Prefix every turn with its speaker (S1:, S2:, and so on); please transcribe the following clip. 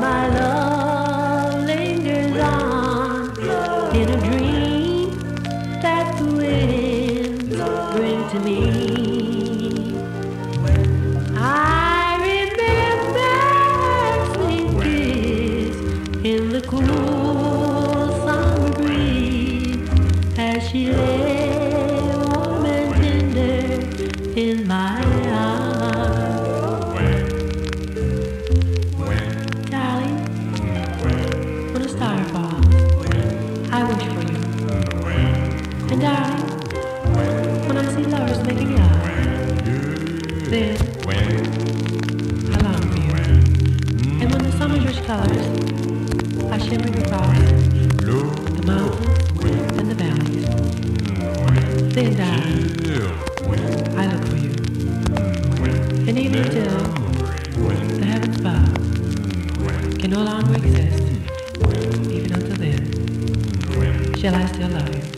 S1: my love lingers on in a dream that the wind brings to me. And I, when I see lovers making love, then I long for you. And when the summer's rich colors are shimmering across the mountains and the valleys, then darling, I look for you. And even till the heavens above can no longer exist, even until then, shall I still love you?